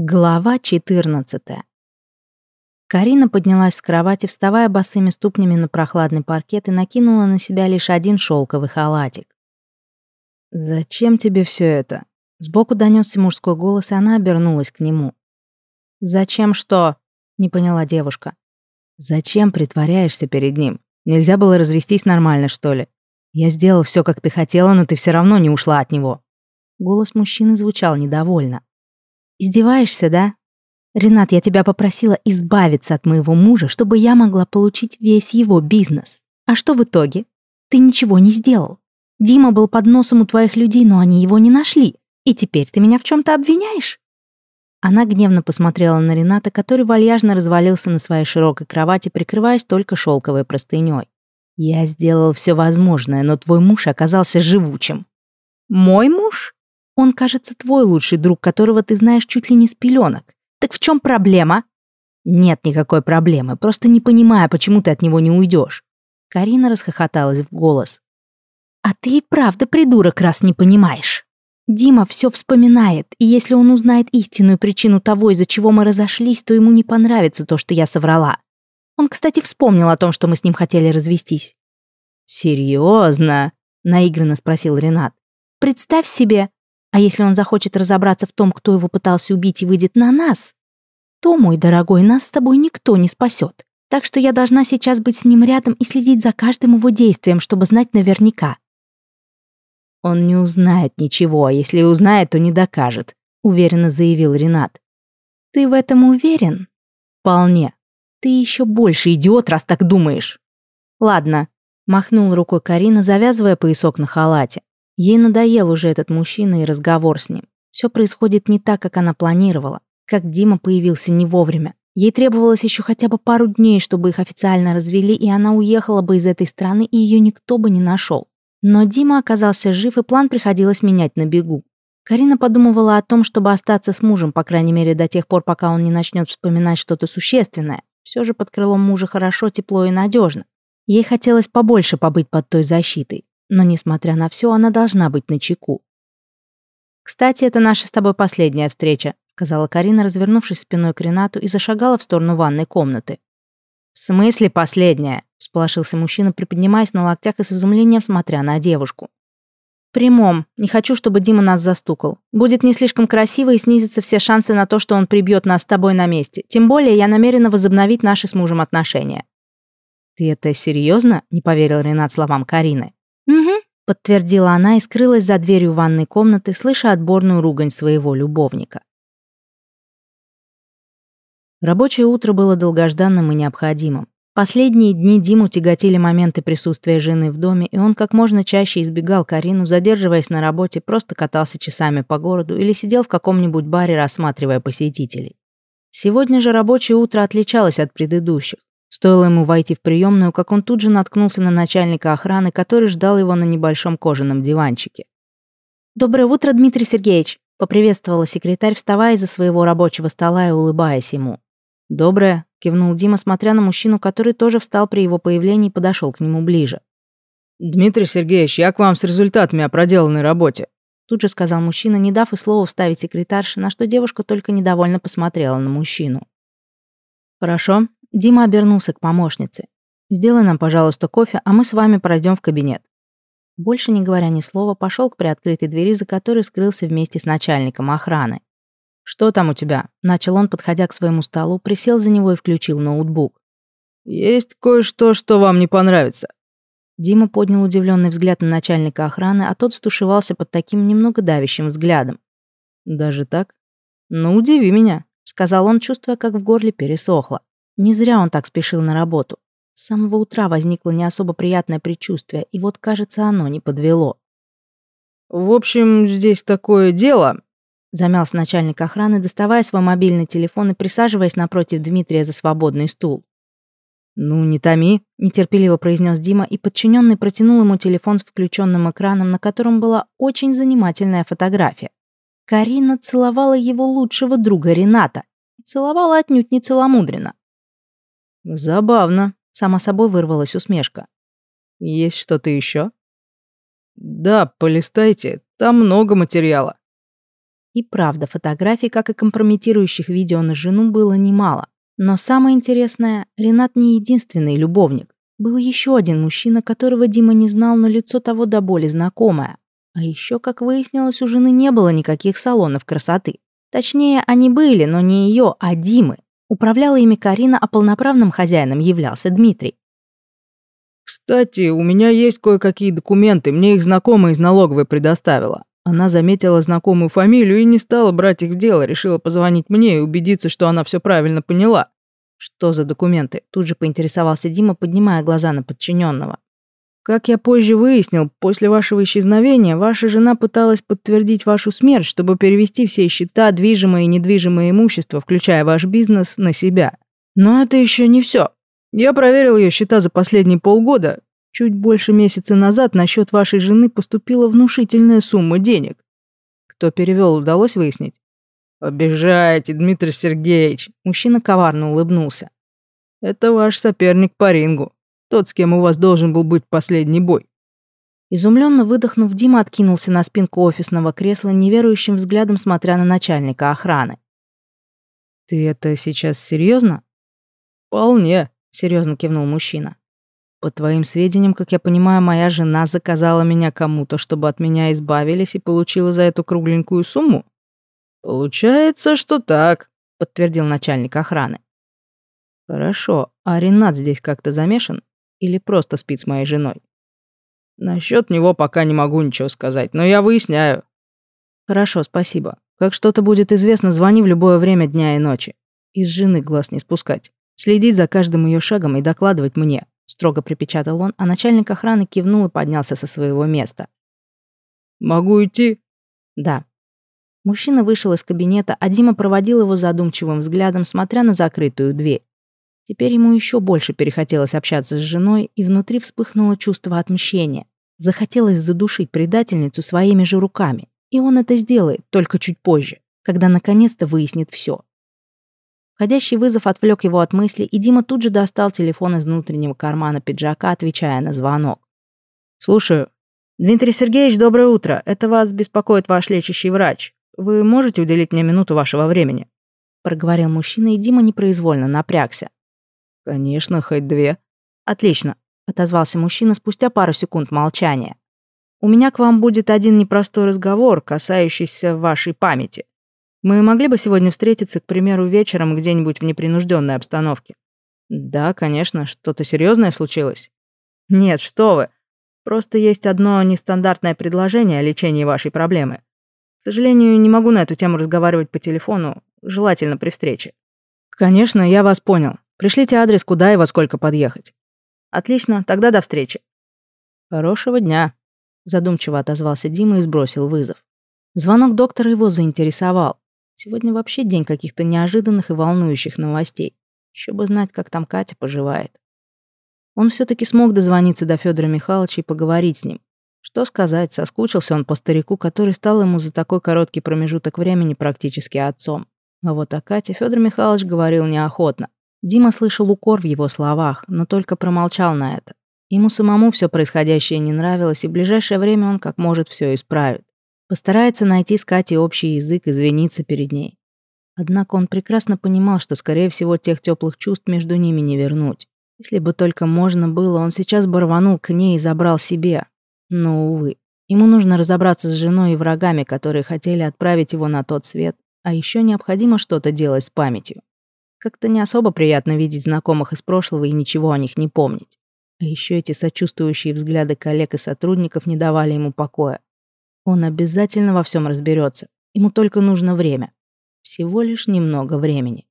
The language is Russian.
Глава 14. Карина поднялась с кровати, вставая босыми ступнями на прохладный паркет и накинула на себя лишь один шелковый халатик. «Зачем тебе все это?» Сбоку донесся мужской голос, и она обернулась к нему. «Зачем что?» — не поняла девушка. «Зачем притворяешься перед ним? Нельзя было развестись нормально, что ли? Я сделал все, как ты хотела, но ты все равно не ушла от него». Голос мужчины звучал недовольно. Издеваешься, да? Ренат, я тебя попросила избавиться от моего мужа, чтобы я могла получить весь его бизнес. А что в итоге? Ты ничего не сделал. Дима был под носом у твоих людей, но они его не нашли. И теперь ты меня в чем-то обвиняешь?» Она гневно посмотрела на Рената, который вальяжно развалился на своей широкой кровати, прикрываясь только шелковой простыней. «Я сделал все возможное, но твой муж оказался живучим». «Мой муж?» Он, кажется, твой лучший друг, которого ты знаешь чуть ли не с пеленок. Так в чем проблема? Нет никакой проблемы, просто не понимаю, почему ты от него не уйдешь. Карина расхохоталась в голос. А ты и правда придурок, раз не понимаешь. Дима все вспоминает, и если он узнает истинную причину того, из-за чего мы разошлись, то ему не понравится то, что я соврала. Он, кстати, вспомнил о том, что мы с ним хотели развестись. «Серьезно?» — наигранно спросил Ренат. «Представь себе, а если он захочет разобраться в том, кто его пытался убить и выйдет на нас, то, мой дорогой, нас с тобой никто не спасет. Так что я должна сейчас быть с ним рядом и следить за каждым его действием, чтобы знать наверняка. Он не узнает ничего, а если узнает, то не докажет, уверенно заявил Ренат. Ты в этом уверен? Вполне. Ты еще больше идиот, раз так думаешь. Ладно, махнул рукой Карина, завязывая поясок на халате. Ей надоел уже этот мужчина и разговор с ним. Все происходит не так, как она планировала. Как Дима появился не вовремя. Ей требовалось еще хотя бы пару дней, чтобы их официально развели, и она уехала бы из этой страны, и ее никто бы не нашел. Но Дима оказался жив, и план приходилось менять на бегу. Карина подумывала о том, чтобы остаться с мужем, по крайней мере, до тех пор, пока он не начнет вспоминать что-то существенное. Все же под крылом мужа хорошо, тепло и надежно. Ей хотелось побольше побыть под той защитой. Но, несмотря на все, она должна быть на чеку. «Кстати, это наша с тобой последняя встреча», сказала Карина, развернувшись спиной к Ренату и зашагала в сторону ванной комнаты. «В смысле последняя?» – всполошился мужчина, приподнимаясь на локтях и с изумлением смотря на девушку. «Прямом. Не хочу, чтобы Дима нас застукал. Будет не слишком красиво и снизятся все шансы на то, что он прибьет нас с тобой на месте. Тем более я намерена возобновить наши с мужем отношения». «Ты это серьезно?» – не поверил Ренат словам Карины. «Угу», — подтвердила она и скрылась за дверью ванной комнаты, слыша отборную ругань своего любовника. Рабочее утро было долгожданным и необходимым. Последние дни Диму тяготили моменты присутствия жены в доме, и он как можно чаще избегал Карину, задерживаясь на работе, просто катался часами по городу или сидел в каком-нибудь баре, рассматривая посетителей. Сегодня же рабочее утро отличалось от предыдущих. Стоило ему войти в приемную, как он тут же наткнулся на начальника охраны, который ждал его на небольшом кожаном диванчике. «Доброе утро, Дмитрий Сергеевич!» — поприветствовала секретарь, вставая из-за своего рабочего стола и улыбаясь ему. «Доброе!» — кивнул Дима, смотря на мужчину, который тоже встал при его появлении и подошел к нему ближе. «Дмитрий Сергеевич, я к вам с результатами о проделанной работе», тут же сказал мужчина, не дав и слова вставить секретарше, на что девушка только недовольно посмотрела на мужчину. «Хорошо, Дима обернулся к помощнице. «Сделай нам, пожалуйста, кофе, а мы с вами пройдем в кабинет». Больше не говоря ни слова, пошел к приоткрытой двери, за которой скрылся вместе с начальником охраны. «Что там у тебя?» – начал он, подходя к своему столу, присел за него и включил ноутбук. «Есть кое-что, что вам не понравится». Дима поднял удивленный взгляд на начальника охраны, а тот стушевался под таким немного давящим взглядом. «Даже так? Ну, удиви меня», — сказал он, чувствуя, как в горле пересохло. Не зря он так спешил на работу. С самого утра возникло не особо приятное предчувствие, и вот, кажется, оно не подвело. «В общем, здесь такое дело», — замялся начальник охраны, доставая свой мобильный телефон и присаживаясь напротив Дмитрия за свободный стул. «Ну, не томи», — нетерпеливо произнес Дима, и подчиненный протянул ему телефон с включенным экраном, на котором была очень занимательная фотография. Карина целовала его лучшего друга Рената. Целовала отнюдь не целомудренно. Забавно, сама собой вырвалась усмешка. Есть что-то еще? Да, полистайте, там много материала. И правда, фотографий, как и компрометирующих видео на жену, было немало. Но самое интересное, Ренат не единственный любовник. Был еще один мужчина, которого Дима не знал, но лицо того до боли знакомое. А еще, как выяснилось, у жены не было никаких салонов красоты. Точнее, они были, но не ее, а Димы. Управляла ими Карина, а полноправным хозяином являлся Дмитрий. «Кстати, у меня есть кое-какие документы, мне их знакомая из налоговой предоставила. Она заметила знакомую фамилию и не стала брать их в дело, решила позвонить мне и убедиться, что она все правильно поняла». «Что за документы?» Тут же поинтересовался Дима, поднимая глаза на подчиненного. Как я позже выяснил, после вашего исчезновения ваша жена пыталась подтвердить вашу смерть, чтобы перевести все счета, движимое и недвижимое имущество, включая ваш бизнес, на себя. Но это еще не все. Я проверил ее счета за последние полгода. Чуть больше месяца назад на счет вашей жены поступила внушительная сумма денег. Кто перевел, удалось выяснить? Обижаете, Дмитрий Сергеевич. Мужчина коварно улыбнулся. Это ваш соперник по рингу. Тот, с кем у вас должен был быть последний бой. Изумленно выдохнув, Дима откинулся на спинку офисного кресла, неверующим взглядом смотря на начальника охраны. «Ты это сейчас серьезно? «Вполне», серьезно кивнул мужчина. По твоим сведениям, как я понимаю, моя жена заказала меня кому-то, чтобы от меня избавились и получила за эту кругленькую сумму? Получается, что так, подтвердил начальник охраны. Хорошо, а Ренат здесь как-то замешан или просто спит с моей женой? Насчет него пока не могу ничего сказать, но я выясняю. Хорошо, спасибо. Как что-то будет известно, звони в любое время дня и ночи. Из жены глаз не спускать. Следить за каждым ее шагом и докладывать мне», — строго припечатал он, а начальник охраны кивнул и поднялся со своего места. «Могу идти?» «Да». Мужчина вышел из кабинета, а Дима проводил его задумчивым взглядом, смотря на закрытую дверь. Теперь ему еще больше перехотелось общаться с женой, и внутри вспыхнуло чувство отмщения. Захотелось задушить предательницу своими же руками. И он это сделает, только чуть позже, когда наконец-то выяснит все. Входящий вызов отвлек его от мысли, и Дима тут же достал телефон из внутреннего кармана пиджака, отвечая на звонок. «Слушаю. Дмитрий Сергеевич, доброе утро. Это вас беспокоит ваш лечащий врач. Вы можете уделить мне минуту вашего времени?» Проговорил мужчина, и Дима непроизвольно напрягся. «Конечно, хоть две». «Отлично», — отозвался мужчина спустя пару секунд молчания. «У меня к вам будет один непростой разговор, касающийся вашей памяти. Мы могли бы сегодня встретиться, к примеру, вечером где-нибудь в непринужденной обстановке. Да, конечно, что-то серьезное случилось. Нет, что вы. Просто есть одно нестандартное предложение о лечении вашей проблемы. К сожалению, не могу на эту тему разговаривать по телефону, желательно при встрече. Конечно, я вас понял. Пришлите адрес, куда и во сколько подъехать. Отлично, тогда до встречи. Хорошего дня, задумчиво отозвался Дима и сбросил вызов. Звонок доктора его заинтересовал. Сегодня вообще день каких-то неожиданных и волнующих новостей. Еще бы знать, как там Катя поживает. Он все-таки смог дозвониться до Федора Михайловича и поговорить с ним. Что сказать, соскучился он по старику, который стал ему за такой короткий промежуток времени практически отцом. А вот о Кате Федор Михайлович говорил неохотно. Дима слышал укор в его словах, но только промолчал на это. Ему самому все происходящее не нравилось, и в ближайшее время он как может все исправит. Постарается найти с Катей общий язык, извиниться перед ней. Однако он прекрасно понимал, что, скорее всего, тех теплых чувств между ними не вернуть. Если бы только можно было, он сейчас бы рванул к ней и забрал себе. Но, увы, ему нужно разобраться с женой и врагами, которые хотели отправить его на тот свет, а еще необходимо что-то делать с памятью. Как-то не особо приятно видеть знакомых из прошлого и ничего о них не помнить. А еще эти сочувствующие взгляды коллег и сотрудников не давали ему покоя. Он обязательно во всем разберется. Ему только нужно время. Всего лишь немного времени.